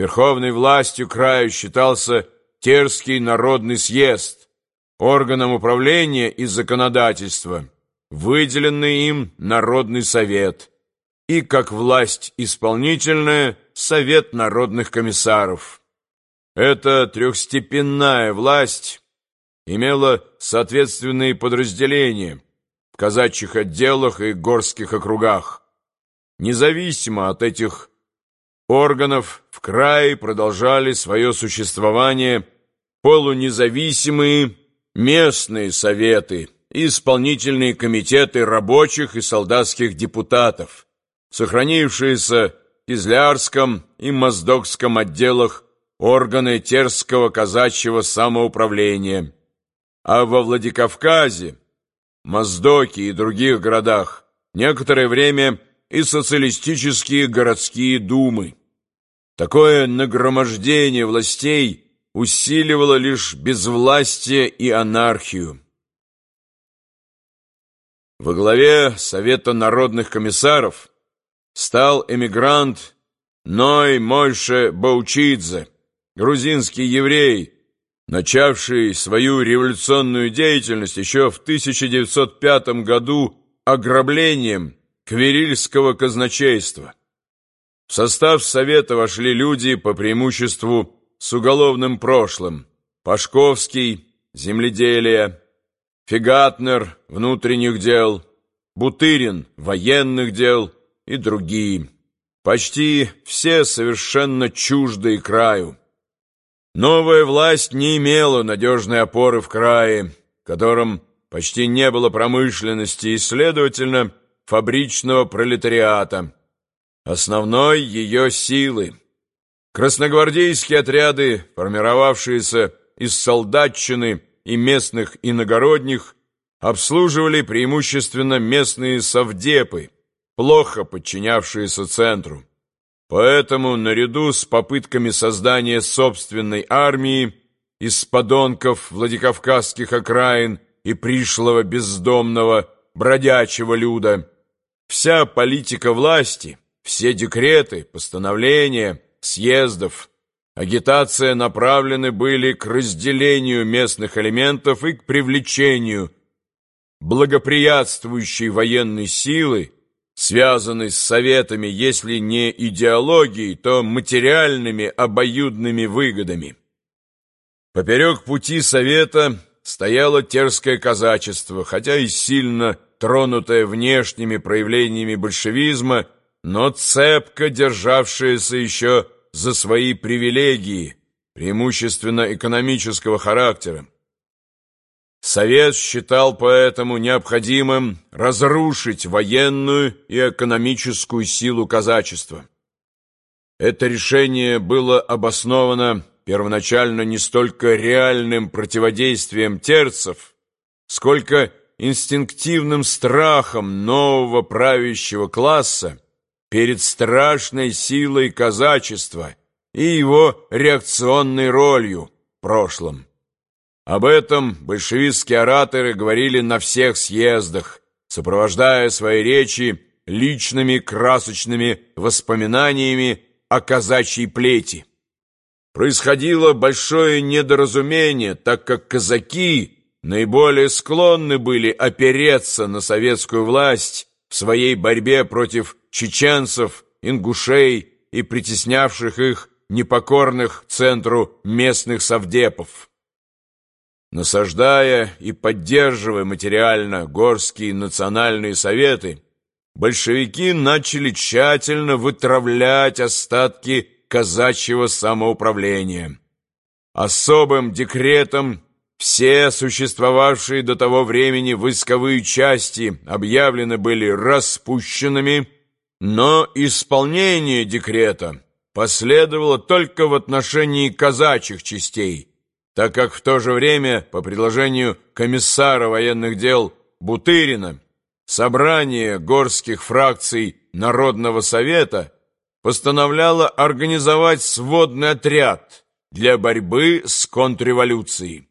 Верховной властью краю считался Терский народный съезд, органом управления и законодательства, выделенный им Народный совет, и, как власть исполнительная, Совет народных комиссаров. Эта трехстепенная власть имела соответственные подразделения в казачьих отделах и горских округах. Независимо от этих органов в крае продолжали свое существование полунезависимые местные советы и исполнительные комитеты рабочих и солдатских депутатов, сохранившиеся в Кизлярском и Моздокском отделах органы Терского казачьего самоуправления, а во Владикавказе, Моздоке и других городах некоторое время и социалистические городские думы. Такое нагромождение властей усиливало лишь безвластие и анархию. Во главе Совета народных комиссаров стал эмигрант Ной Мойше Баучидзе, грузинский еврей, начавший свою революционную деятельность еще в 1905 году ограблением Кверильского казначейства. В состав Совета вошли люди по преимуществу с уголовным прошлым. Пашковский, земледелие, Фигатнер, внутренних дел, Бутырин, военных дел и другие. Почти все совершенно чуждые краю. Новая власть не имела надежной опоры в крае, в котором почти не было промышленности и, следовательно, фабричного пролетариата основной ее силы. Красногвардейские отряды, формировавшиеся из солдатчины и местных иногородних, обслуживали преимущественно местные совдепы, плохо подчинявшиеся центру. Поэтому, наряду с попытками создания собственной армии из подонков Владикавказских окраин и пришлого бездомного бродячего люда, вся политика власти – все декреты, постановления, съездов, агитация направлены были к разделению местных элементов и к привлечению благоприятствующей военной силы, связанной с советами, если не идеологией, то материальными обоюдными выгодами. Поперек пути совета стояло терское казачество, хотя и сильно тронутое внешними проявлениями большевизма, но цепко державшаяся еще за свои привилегии, преимущественно экономического характера. Совет считал поэтому необходимым разрушить военную и экономическую силу казачества. Это решение было обосновано первоначально не столько реальным противодействием терцев, сколько инстинктивным страхом нового правящего класса, перед страшной силой казачества и его реакционной ролью в прошлом. Об этом большевистские ораторы говорили на всех съездах, сопровождая свои речи личными красочными воспоминаниями о казачьей плети. Происходило большое недоразумение, так как казаки наиболее склонны были опереться на советскую власть в своей борьбе против чеченцев, ингушей и притеснявших их непокорных центру местных совдепов. Насаждая и поддерживая материально горские национальные советы, большевики начали тщательно вытравлять остатки казачьего самоуправления. Особым декретом все существовавшие до того времени войсковые части объявлены были распущенными, но исполнение декрета последовало только в отношении казачьих частей, так как в то же время, по предложению комиссара военных дел Бутырина, собрание горских фракций Народного совета постановляло организовать сводный отряд для борьбы с контрреволюцией.